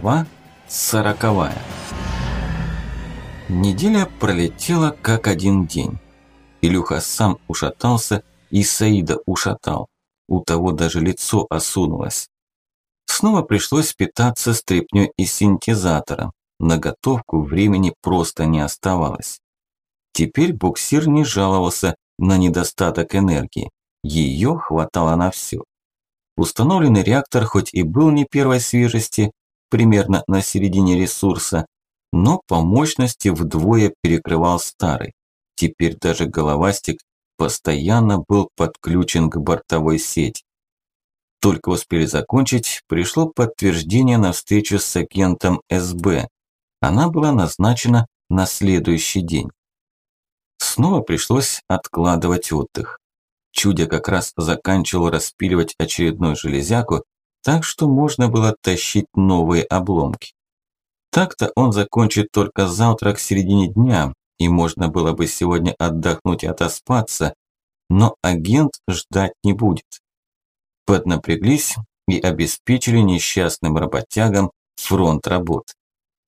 Глава сороковая Неделя пролетела как один день. Илюха сам ушатался, и Саида ушатал. У того даже лицо осунулось. Снова пришлось питаться стряпнёй из синтезатора. На готовку времени просто не оставалось. Теперь буксир не жаловался на недостаток энергии. Её хватало на всё. Установленный реактор хоть и был не первой свежести, примерно на середине ресурса, но по мощности вдвое перекрывал старый. Теперь даже головастик постоянно был подключен к бортовой сети. Только успели закончить, пришло подтверждение на встречу с агентом СБ. Она была назначена на следующий день. Снова пришлось откладывать отдых. Чудя как раз заканчивал распиливать очередную железяку, так что можно было тащить новые обломки. Так-то он закончит только завтра к середине дня, и можно было бы сегодня отдохнуть и отоспаться, но агент ждать не будет. Поднапряглись и обеспечили несчастным работягам фронт работ.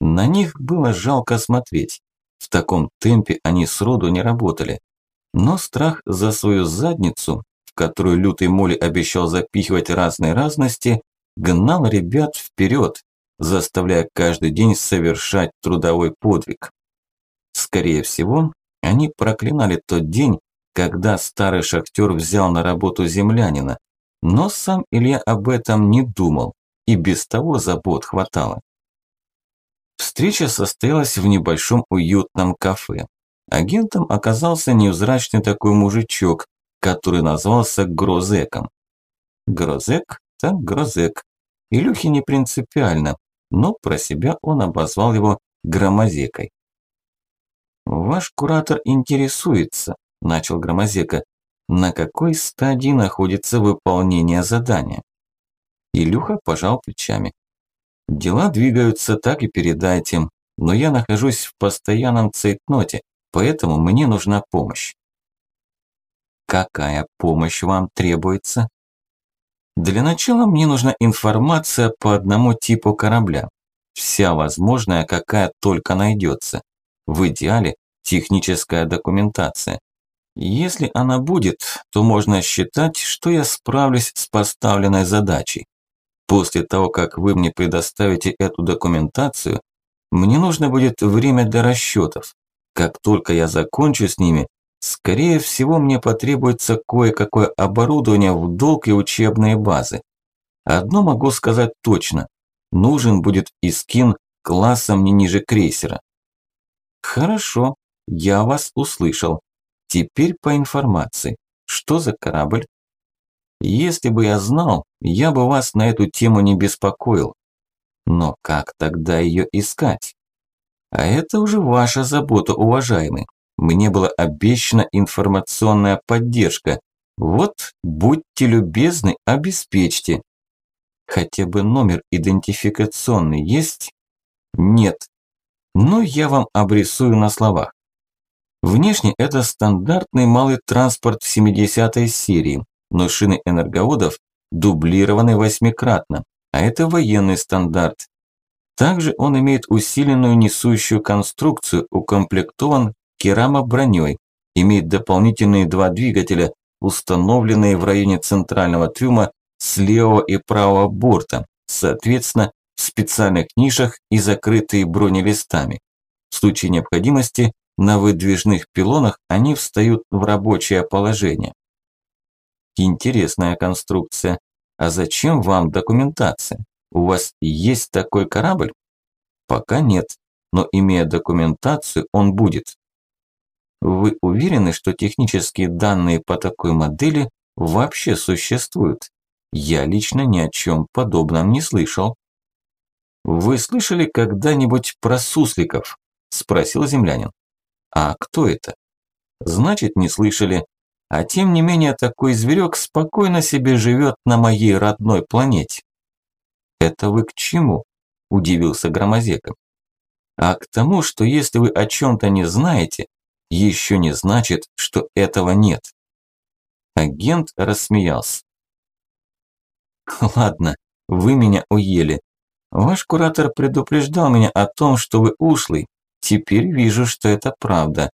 На них было жалко смотреть. В таком темпе они сроду не работали. Но страх за свою задницу которую лютый Моли обещал запихивать разные разности, гнал ребят вперед, заставляя каждый день совершать трудовой подвиг. Скорее всего, они проклинали тот день, когда старый шахтер взял на работу землянина, но сам Илья об этом не думал, и без того забот хватало. Встреча состоялась в небольшом уютном кафе. Агентом оказался невзрачный такой мужичок, который назвался Грозеком. Грозек так Грозек. Илюхе не принципиально, но про себя он обозвал его Громозекой. «Ваш куратор интересуется», – начал Громозека, – «на какой стадии находится выполнение задания?» Илюха пожал плечами. «Дела двигаются, так и передайте, но я нахожусь в постоянном цейтноте, поэтому мне нужна помощь. Какая помощь вам требуется? Для начала мне нужна информация по одному типу корабля. Вся возможная, какая только найдется. В идеале техническая документация. Если она будет, то можно считать, что я справлюсь с поставленной задачей. После того, как вы мне предоставите эту документацию, мне нужно будет время для расчетов. Как только я закончу с ними, Скорее всего, мне потребуется кое-какое оборудование в долг и учебные базы. Одно могу сказать точно. Нужен будет искин классом не ниже крейсера. Хорошо, я вас услышал. Теперь по информации. Что за корабль? Если бы я знал, я бы вас на эту тему не беспокоил. Но как тогда ее искать? А это уже ваша забота, уважаемый мне была обещана информационная поддержка. Вот, будьте любезны, обеспечьте. Хотя бы номер идентификационный есть? Нет. Но я вам обрисую на словах. Внешне это стандартный малый транспорт 70-й серии, но шины энерговодов дублированы восьмикратно, а это военный стандарт. Также он имеет усиленную несущую конструкцию, укомплектован Керама броней, имеет дополнительные два двигателя, установленные в районе центрального трюма с левого и правого борта, соответственно, в специальных нишах и закрытые бронелистами. В случае необходимости на выдвижных пилонах они встают в рабочее положение. Интересная конструкция. А зачем вам документация? У вас есть такой корабль? Пока нет, но имея документацию, он будет. Вы уверены, что технические данные по такой модели вообще существуют? Я лично ни о чем подобном не слышал. Вы слышали когда-нибудь про сусликов? Спросил землянин. А кто это? Значит, не слышали. А тем не менее, такой зверек спокойно себе живет на моей родной планете. Это вы к чему? Удивился Громозека. А к тому, что если вы о чем-то не знаете, еще не значит, что этого нет. Агент рассмеялся. Ладно, вы меня уели. Ваш куратор предупреждал меня о том, что вы ушлый. Теперь вижу, что это правда.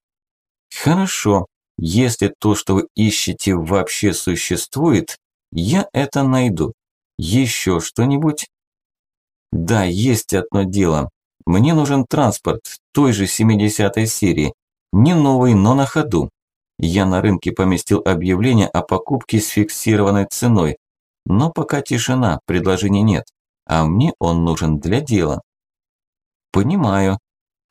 Хорошо, если то, что вы ищете, вообще существует, я это найду. Еще что-нибудь? Да, есть одно дело. Мне нужен транспорт той же 70-й серии. Не новый, но на ходу. Я на рынке поместил объявление о покупке с фиксированной ценой. Но пока тишина, предложений нет. А мне он нужен для дела. Понимаю.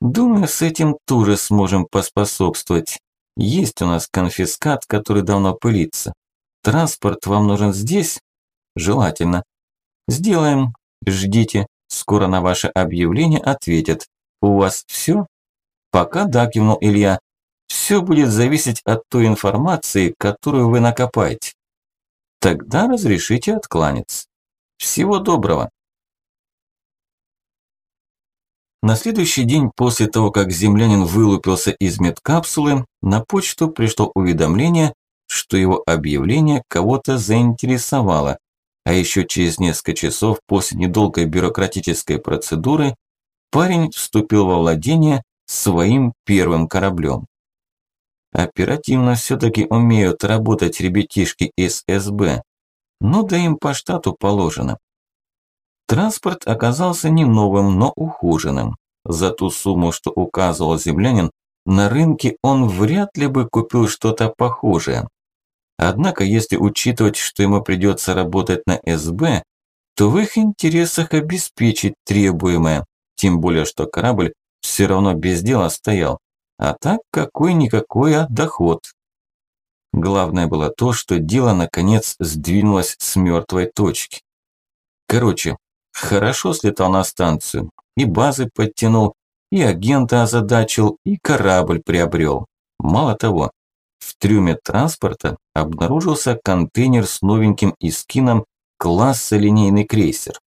Думаю, с этим тоже сможем поспособствовать. Есть у нас конфискат, который давно пылится. Транспорт вам нужен здесь? Желательно. Сделаем. Ждите. Скоро на ваше объявление ответят. У вас все? Пока да, кивнул Илья. Все будет зависеть от той информации, которую вы накопаете. Тогда разрешите откланяться. Всего доброго. На следующий день после того, как землянин вылупился из медкапсулы, на почту пришло уведомление, что его объявление кого-то заинтересовало, а еще через несколько часов после недолгой бюрократической процедуры парень вступил во владение своим первым кораблем. Оперативно все-таки умеют работать ребятишки из СБ, но да им по штату положено. Транспорт оказался не новым, но ухоженным. За ту сумму, что указывал землянин, на рынке он вряд ли бы купил что-то похожее. Однако, если учитывать, что ему придется работать на СБ, то в их интересах обеспечить требуемое, тем более, что корабль все равно без дела стоял. А так какой-никакой а доход. Главное было то, что дело наконец сдвинулось с мертвой точки. Короче, Хорошо слетал на станцию, и базы подтянул, и агента озадачил, и корабль приобрел. Мало того, в трюме транспорта обнаружился контейнер с новеньким искином класса линейный крейсер.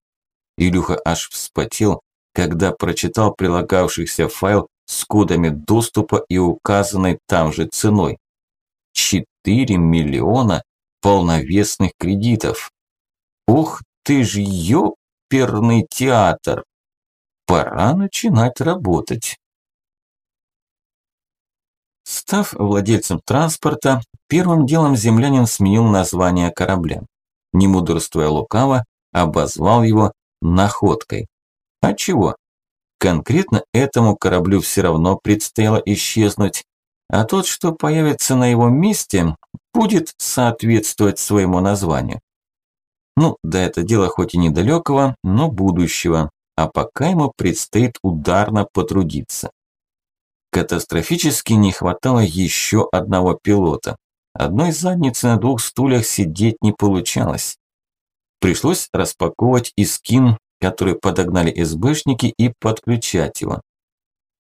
Илюха аж вспотел, когда прочитал прилагавшийся файл с кодами доступа и указанной там же ценой. 4 миллиона полновесных кредитов. Ух ты ж ёп! оперный театр. Пора начинать работать. Став владельцем транспорта, первым делом землянин сменил название корабля. Не мудрствуя лукаво, обозвал его «находкой». А чего? Конкретно этому кораблю все равно предстояло исчезнуть, а тот, что появится на его месте, будет соответствовать своему названию. Ну, да это дело хоть и недалекого, но будущего, а пока ему предстоит ударно потрудиться. Катастрофически не хватало еще одного пилота. Одной задницы на двух стульях сидеть не получалось. Пришлось распаковывать искин, который подогнали СБшники, и подключать его.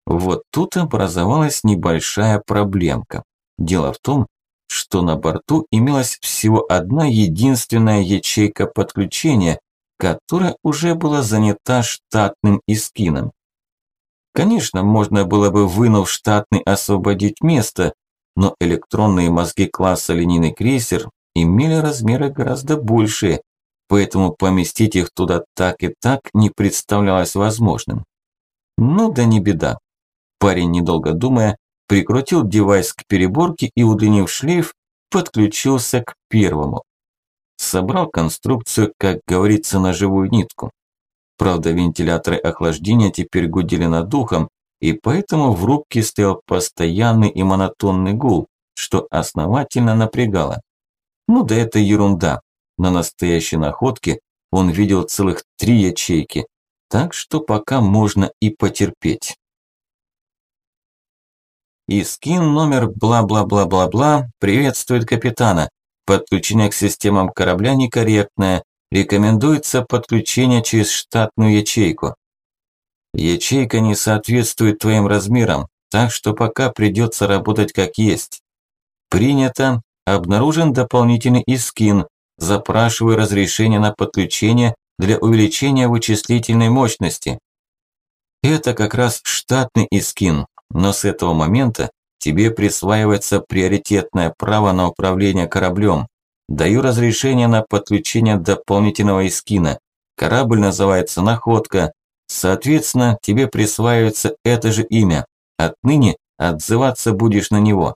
Вот тут образовалась небольшая проблемка. Дело в том, что на борту имелась всего одна единственная ячейка подключения, которая уже была занята штатным искином. Конечно, можно было бы, вынув штатный, освободить место, но электронные мозги класса линейный крейсер имели размеры гораздо большие, поэтому поместить их туда так и так не представлялось возможным. Ну да не беда. Парень, недолго думая, прикрутил девайс к переборке и, удлинив шлейф, подключился к первому. Собрал конструкцию, как говорится, на живую нитку. Правда, вентиляторы охлаждения теперь гудели над духом, и поэтому в рубке стоял постоянный и монотонный гул, что основательно напрягало. Ну да это ерунда. На настоящей находке он видел целых три ячейки, так что пока можно и потерпеть. И скин номер бла-бла-бла-бла-бла приветствует капитана. Подключение к системам корабля некорректное. Рекомендуется подключение через штатную ячейку. Ячейка не соответствует твоим размерам, так что пока придется работать как есть. Принято. Обнаружен дополнительный искин. Запрашиваю разрешение на подключение для увеличения вычислительной мощности. Это как раз штатный искин, но с этого момента тебе присваивается приоритетное право на управление кораблем. Даю разрешение на подключение дополнительного эскина. Корабль называется «Находка». Соответственно, тебе присваивается это же имя. Отныне отзываться будешь на него.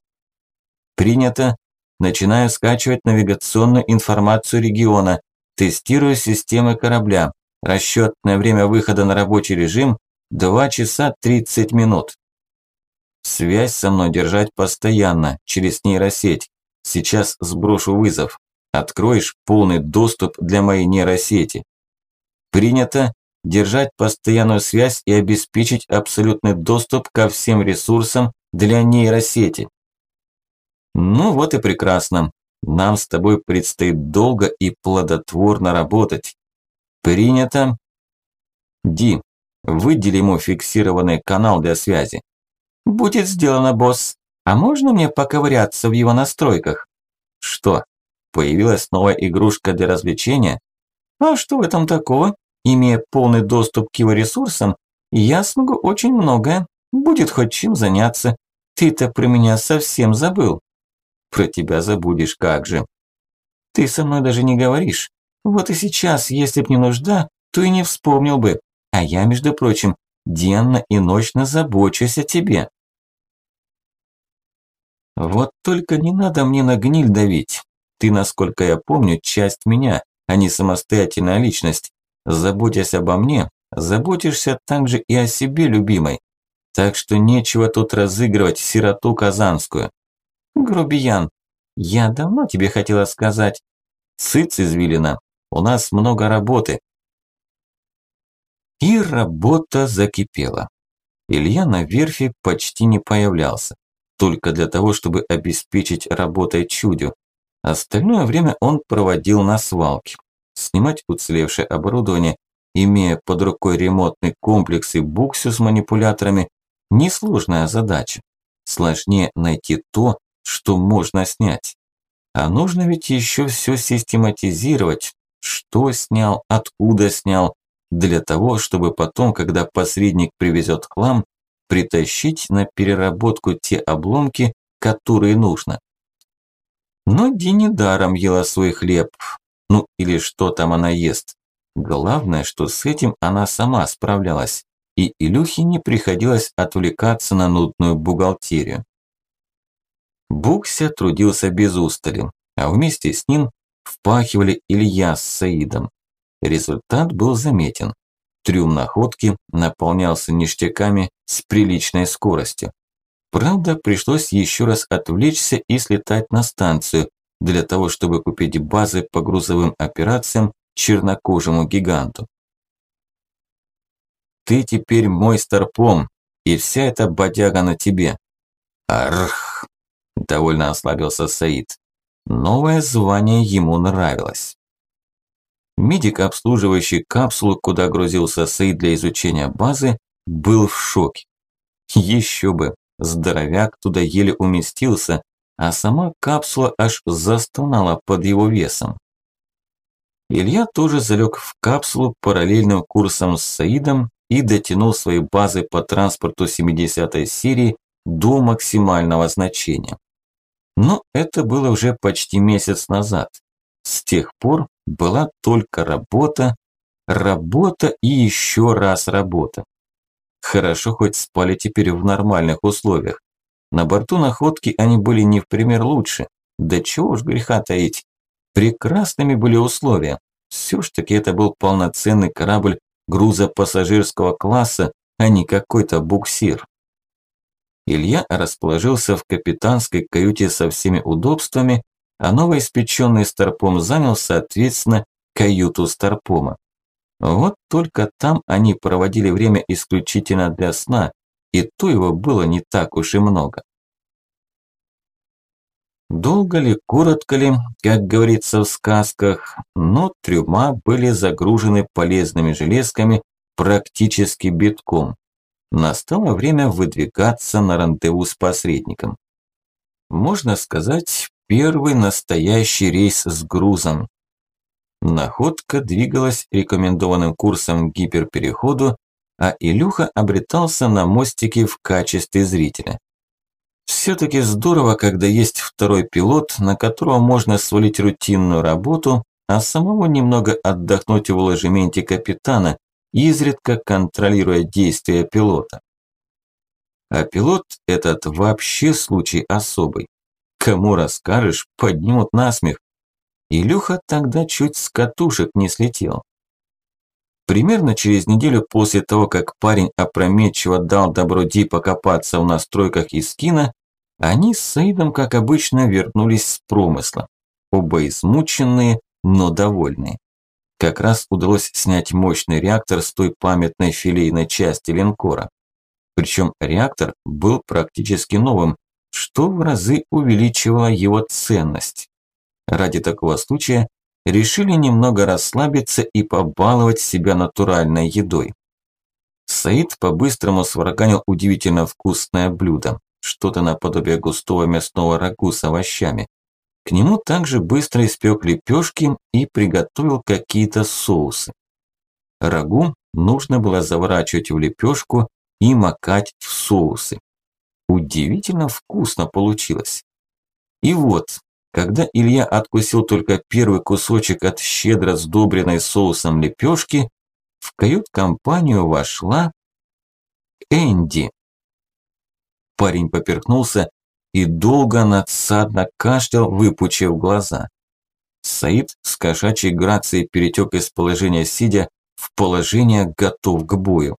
Принято. Начинаю скачивать навигационную информацию региона. Тестирую системы корабля. Расчетное время выхода на рабочий режим – 2 часа 30 минут. Связь со мной держать постоянно, через нейросеть. Сейчас сброшу вызов. Откроешь полный доступ для моей нейросети. Принято держать постоянную связь и обеспечить абсолютный доступ ко всем ресурсам для нейросети. Ну вот и прекрасно. Нам с тобой предстоит долго и плодотворно работать. Принято. Ди, выдели ему фиксированный канал для связи. Будет сделано, босс. А можно мне поковыряться в его настройках? Что, появилась новая игрушка для развлечения? А что в этом такого? Имея полный доступ к его ресурсам, я смогу очень многое. Будет хоть чем заняться. Ты-то про меня совсем забыл. Про тебя забудешь, как же. Ты со мной даже не говоришь. Вот и сейчас, если б не нужда, то и не вспомнил бы. А я, между прочим, денно и ночно забочусь о тебе. Вот только не надо мне на гниль давить. Ты, насколько я помню, часть меня, а не самостоятельная личность. Заботясь обо мне, заботишься также и о себе, любимой. Так что нечего тут разыгрывать сироту казанскую. Грубиян, я давно тебе хотела сказать. Сыц извилина, у нас много работы. И работа закипела. Илья на верфи почти не появлялся, только для того, чтобы обеспечить работой чудю. Остальное время он проводил на свалке, снимать уцелевшее оборудование, имея под рукой ремонтный комплекс и буксу с манипуляторами, несложная задача. Сложнее найти то, что можно снять. А нужно ведь еще все систематизировать, что снял, откуда снял, для того, чтобы потом, когда посредник привезет хлам, притащить на переработку те обломки, которые нужно. Но Дини даром ела свой хлеб, ну или что там она ест. Главное, что с этим она сама справлялась, и Илюхе не приходилось отвлекаться на нудную бухгалтерию. Букся трудился без устали, а вместе с ним впахивали Илья с Саидом. Результат был заметен. Трюм находки наполнялся ништяками с приличной скоростью. Правда, пришлось еще раз отвлечься и слетать на станцию, для того, чтобы купить базы по грузовым операциям чернокожему гиганту. «Ты теперь мой старпом, и вся эта бодяга на тебе». «Арх!» – довольно ослабился Саид. Новое звание ему нравилось. Медик, обслуживающий капсулу, куда грузился Саид для изучения базы, был в шоке. Еще бы, здоровяк туда еле уместился, а сама капсула аж застонала под его весом. Илья тоже залег в капсулу параллельным курсом с Саидом и дотянул свои базы по транспорту 70-й серии до максимального значения. Но это было уже почти месяц назад. С тех пор была только работа, работа и еще раз работа. Хорошо хоть спали теперь в нормальных условиях. На борту находки они были не в пример лучше. Да чего уж греха таить. Прекрасными были условия. Все ж таки это был полноценный корабль грузопассажирского класса, а не какой-то буксир. Илья расположился в капитанской каюте со всеми удобствами, а новоиспеченный Старпом занял, соответственно, каюту Старпома. Вот только там они проводили время исключительно для сна, и то его было не так уж и много. Долго ли, коротко ли, как говорится в сказках, но трюма были загружены полезными железками практически битком. Настало время выдвигаться на рандеву с посредником. Можно сказать, первый настоящий рейс с грузом. Находка двигалась рекомендованным курсом к гиперпереходу а Илюха обретался на мостике в качестве зрителя. Все-таки здорово, когда есть второй пилот, на которого можно свалить рутинную работу, а самому немного отдохнуть в ложементе капитана, изредка контролируя действия пилота. А пилот этот вообще случай особый. Кому расскажешь, поднимут насмех. Илюха тогда чуть с катушек не слетел. Примерно через неделю после того, как парень опрометчиво дал добро Ди покопаться в настройках Искина, они с Саидом, как обычно, вернулись с промысла. Оба измученные, но довольные. Как раз удалось снять мощный реактор с той памятной филейной части линкора. Причем реактор был практически новым, что в разы увеличивало его ценность. Ради такого случая решили немного расслабиться и побаловать себя натуральной едой. Саид по-быстрому сварганил удивительно вкусное блюдо, что-то наподобие густого мясного рагу с овощами. К нему также быстро испек лепешки и приготовил какие-то соусы. Рагу нужно было заворачивать в лепешку и макать в соусы. Удивительно вкусно получилось. И вот, когда Илья откусил только первый кусочек от щедро сдобренной соусом лепешки, в кают-компанию вошла Энди. Парень поперхнулся и долго надсадно кашлял, выпучив глаза. Саид с кошачьей грацией перетек из положения сидя в положение готов к бою.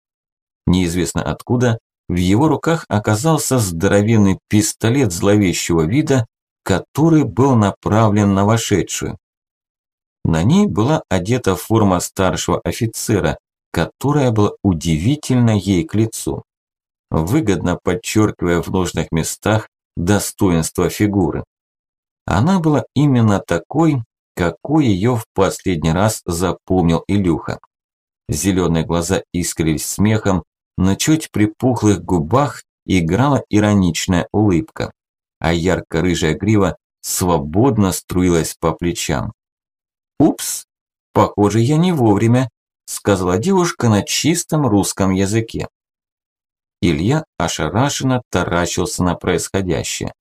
Неизвестно откуда, в его руках оказался здоровенный пистолет зловещего вида, который был направлен на вошедшую. На ней была одета форма старшего офицера, которая была удивительно ей к лицу, выгодно подчеркивая в нужных местах достоинство фигуры. Она была именно такой, какой ее в последний раз запомнил Илюха. Зеленые глаза искрились смехом, на чуть припухлых губах играла ироничная улыбка, а ярко-рыжая грива свободно струилась по плечам. «Упс, похоже, я не вовремя», – сказала девушка на чистом русском языке. Илья ошарашенно таращился на происходящее.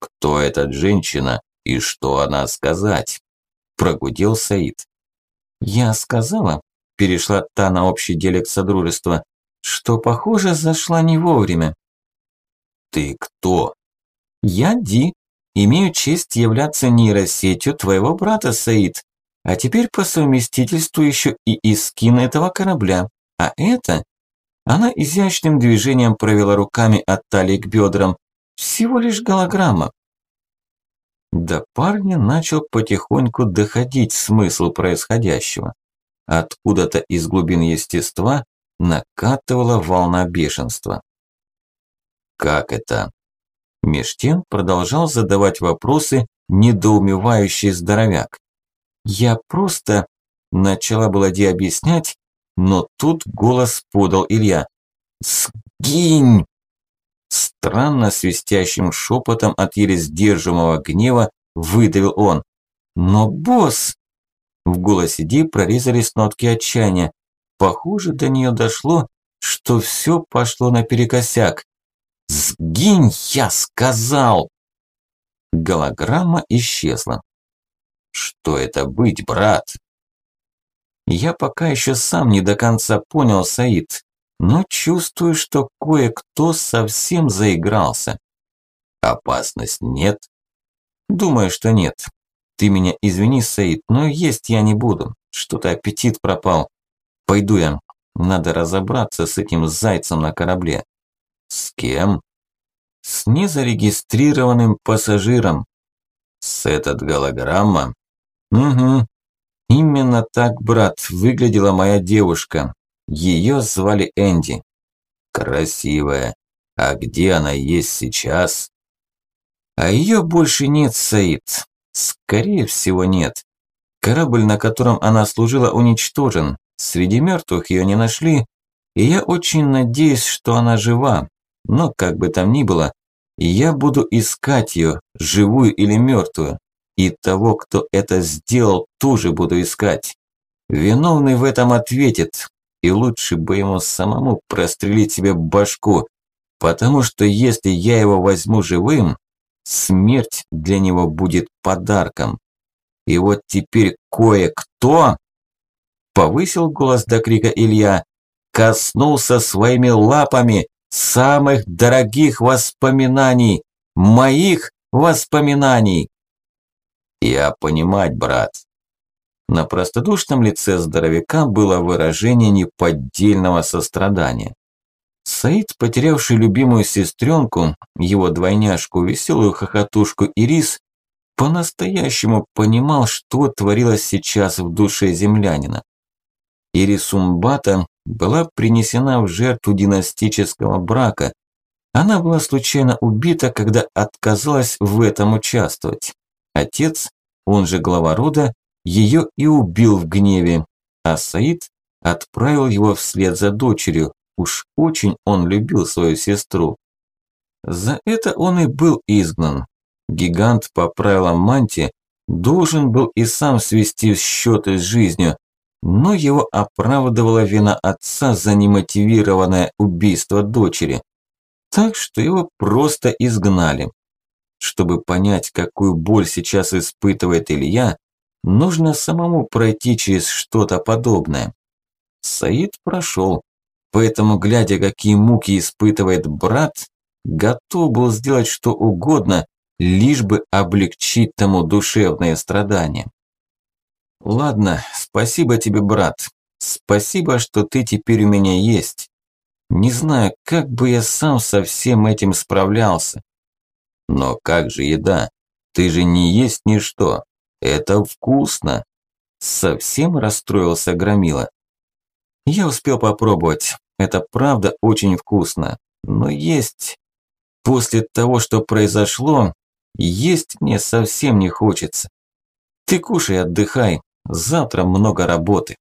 «Кто эта женщина и что она сказать?» – прогудел Саид. «Я сказала», – перешла та на общий диалект Содружества, что, похоже, зашла не вовремя. «Ты кто?» «Я Ди. Имею честь являться нейросетью твоего брата, Саид. А теперь по совместительству еще и искин этого корабля. А это...» Она изящным движением провела руками от талии к бедрам. Всего лишь голограмма. До парня начал потихоньку доходить смысл происходящего. Откуда-то из глубин естества накатывала волна бешенства. «Как это?» Меж тем продолжал задавать вопросы недоумевающий здоровяк. «Я просто...» Начала было Ди объяснять, но тут голос подал Илья. «Сгинь!» Странно свистящим шепотом от еле сдерживаемого гнева выдавил он. «Но босс!» В голосе Ди прорезались нотки отчаяния. Похоже, до нее дошло, что все пошло наперекосяк. «Сгинь, я сказал!» Голограмма исчезла. «Что это быть, брат?» Я пока еще сам не до конца понял, Саид, но чувствую, что кое-кто совсем заигрался. Опасность нет? Думаю, что нет. Ты меня извини, Саид, но есть я не буду. Что-то аппетит пропал. Пойду я. Надо разобраться с этим зайцем на корабле. С кем? С незарегистрированным пассажиром. С этот голограмма? Угу. Именно так, брат, выглядела моя девушка. Ее звали Энди. Красивая. А где она есть сейчас? А ее больше нет, Саид. Скорее всего, нет. Корабль, на котором она служила, уничтожен. Среди мертвых ее не нашли, и я очень надеюсь, что она жива. Но как бы там ни было, я буду искать ее, живую или мертвую. И того, кто это сделал, тоже буду искать. Виновный в этом ответит, и лучше бы ему самому прострелить себе башку, потому что если я его возьму живым, смерть для него будет подарком. И вот теперь кое-кто, повысил голос до крика Илья, коснулся своими лапами самых дорогих воспоминаний, моих воспоминаний. Я понимать, брат. На простодушном лице здоровяка было выражение неподдельного сострадания. Саид, потерявший любимую сестренку, его двойняшку, веселую хохотушку Ирис, по-настоящему понимал, что творилось сейчас в душе землянина. Ирис Умбата была принесена в жертву династического брака. Она была случайно убита, когда отказалась в этом участвовать. Отец, он же глава рода, ее и убил в гневе, а Саид отправил его вслед за дочерью, Уж очень он любил свою сестру. За это он и был изгнан. Гигант по правилам Манти должен был и сам свести счеты с жизнью, но его оправдывала вина отца за немотивированное убийство дочери. Так что его просто изгнали. Чтобы понять, какую боль сейчас испытывает Илья, нужно самому пройти через что-то подобное. Саид прошел, Поэтому, глядя, какие муки испытывает брат, готов был сделать что угодно, лишь бы облегчить тому душевные страдания. Ладно, спасибо тебе, брат. Спасибо, что ты теперь у меня есть. Не знаю, как бы я сам со всем этим справлялся. Но как же еда? Ты же не есть ничто. Это вкусно. Совсем расстроился Громила. Я успел попробовать. Это правда очень вкусно. Но есть... После того, что произошло, есть мне совсем не хочется. Ты кушай, отдыхай. Завтра много работы.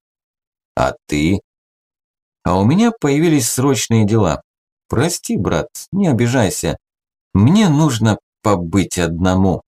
А ты? А у меня появились срочные дела. Прости, брат, не обижайся. Мне нужно побыть одному.